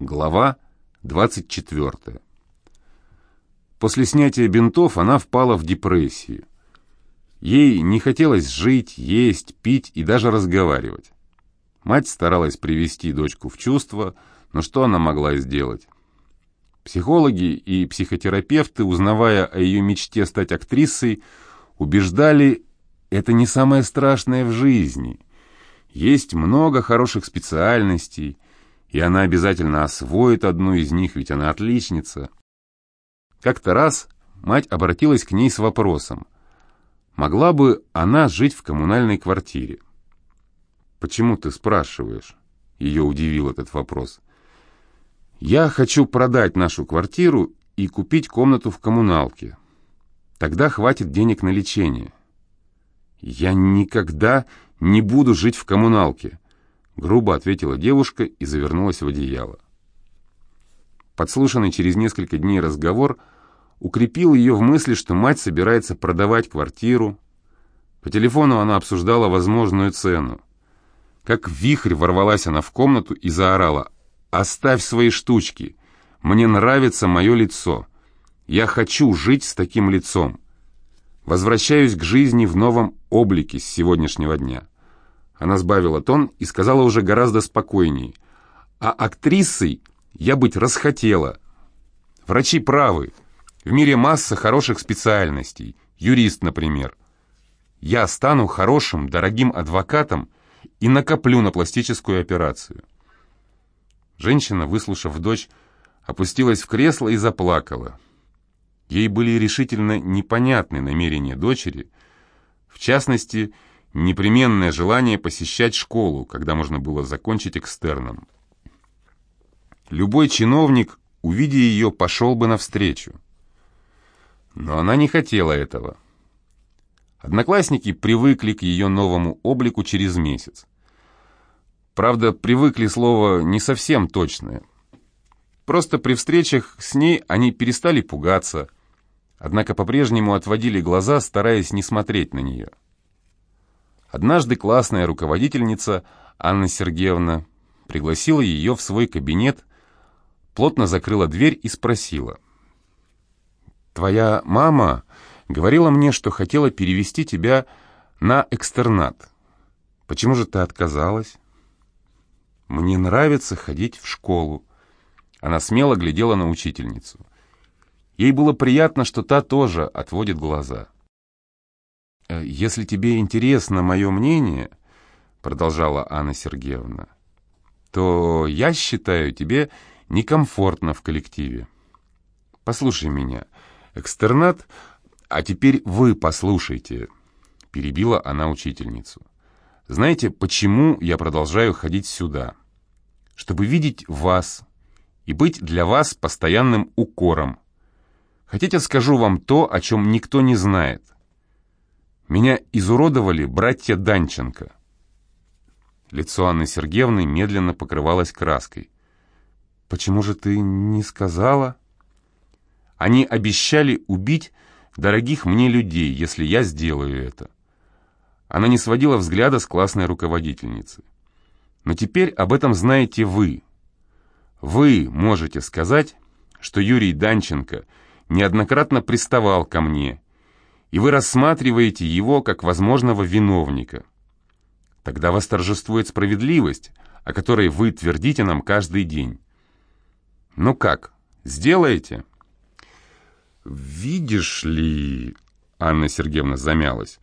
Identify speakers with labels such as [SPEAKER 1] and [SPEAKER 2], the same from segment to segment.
[SPEAKER 1] Глава 24. После снятия бинтов она впала в депрессию. Ей не хотелось жить, есть, пить и даже разговаривать. Мать старалась привести дочку в чувство, но что она могла сделать? Психологи и психотерапевты, узнавая о ее мечте стать актрисой, убеждали, это не самое страшное в жизни. Есть много хороших специальностей – и она обязательно освоит одну из них, ведь она отличница. Как-то раз мать обратилась к ней с вопросом, могла бы она жить в коммунальной квартире. «Почему ты спрашиваешь?» Ее удивил этот вопрос. «Я хочу продать нашу квартиру и купить комнату в коммуналке. Тогда хватит денег на лечение». «Я никогда не буду жить в коммуналке», Грубо ответила девушка и завернулась в одеяло. Подслушанный через несколько дней разговор укрепил ее в мысли, что мать собирается продавать квартиру. По телефону она обсуждала возможную цену. Как вихрь ворвалась она в комнату и заорала «Оставь свои штучки! Мне нравится мое лицо! Я хочу жить с таким лицом! Возвращаюсь к жизни в новом облике с сегодняшнего дня!» Она сбавила тон и сказала уже гораздо спокойнее. «А актрисой я быть расхотела. Врачи правы. В мире масса хороших специальностей. Юрист, например. Я стану хорошим, дорогим адвокатом и накоплю на пластическую операцию». Женщина, выслушав дочь, опустилась в кресло и заплакала. Ей были решительно непонятны намерения дочери, в частности, непременное желание посещать школу, когда можно было закончить экстерном. Любой чиновник, увидя ее, пошел бы навстречу. Но она не хотела этого. Одноклассники привыкли к ее новому облику через месяц. Правда, привыкли слово не совсем точное. Просто при встречах с ней они перестали пугаться, однако по-прежнему отводили глаза, стараясь не смотреть на нее. Однажды классная руководительница Анна Сергеевна пригласила ее в свой кабинет, плотно закрыла дверь и спросила. «Твоя мама говорила мне, что хотела перевести тебя на экстернат. Почему же ты отказалась?» «Мне нравится ходить в школу». Она смело глядела на учительницу. Ей было приятно, что та тоже отводит глаза. Э, «Если тебе интересно мое мнение, — продолжала Анна Сергеевна, — то я считаю тебе некомфортно в коллективе. Послушай меня, экстернат, а теперь вы послушайте, — перебила она учительницу. Знаете, почему я продолжаю ходить сюда? Чтобы видеть вас и быть для вас постоянным укором. Хотите, скажу вам то, о чем никто не знает — меня изуродовали братья Данченко. Лицо Анны Сергеевны медленно покрывалось краской. «Почему же ты не сказала?» «Они обещали убить дорогих мне людей, если я сделаю это». Она не сводила взгляда с классной руководительницы. «Но теперь об этом знаете вы. Вы можете сказать, что Юрий Данченко неоднократно приставал ко мне и вы рассматриваете его как возможного виновника. Тогда восторжествует справедливость, о которой вы твердите нам каждый день. Ну как, сделаете? Видишь ли, Анна Сергеевна замялась,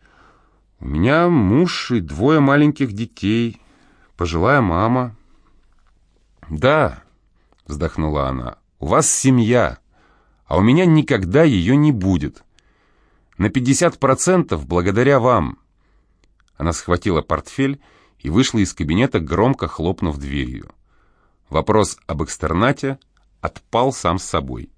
[SPEAKER 1] у меня муж и двое маленьких детей, пожилая мама. Да, вздохнула она, у вас семья, а у меня никогда ее не будет. На 50% благодаря вам!» Она схватила портфель и вышла из кабинета, громко хлопнув дверью. Вопрос об экстернате отпал сам с собой.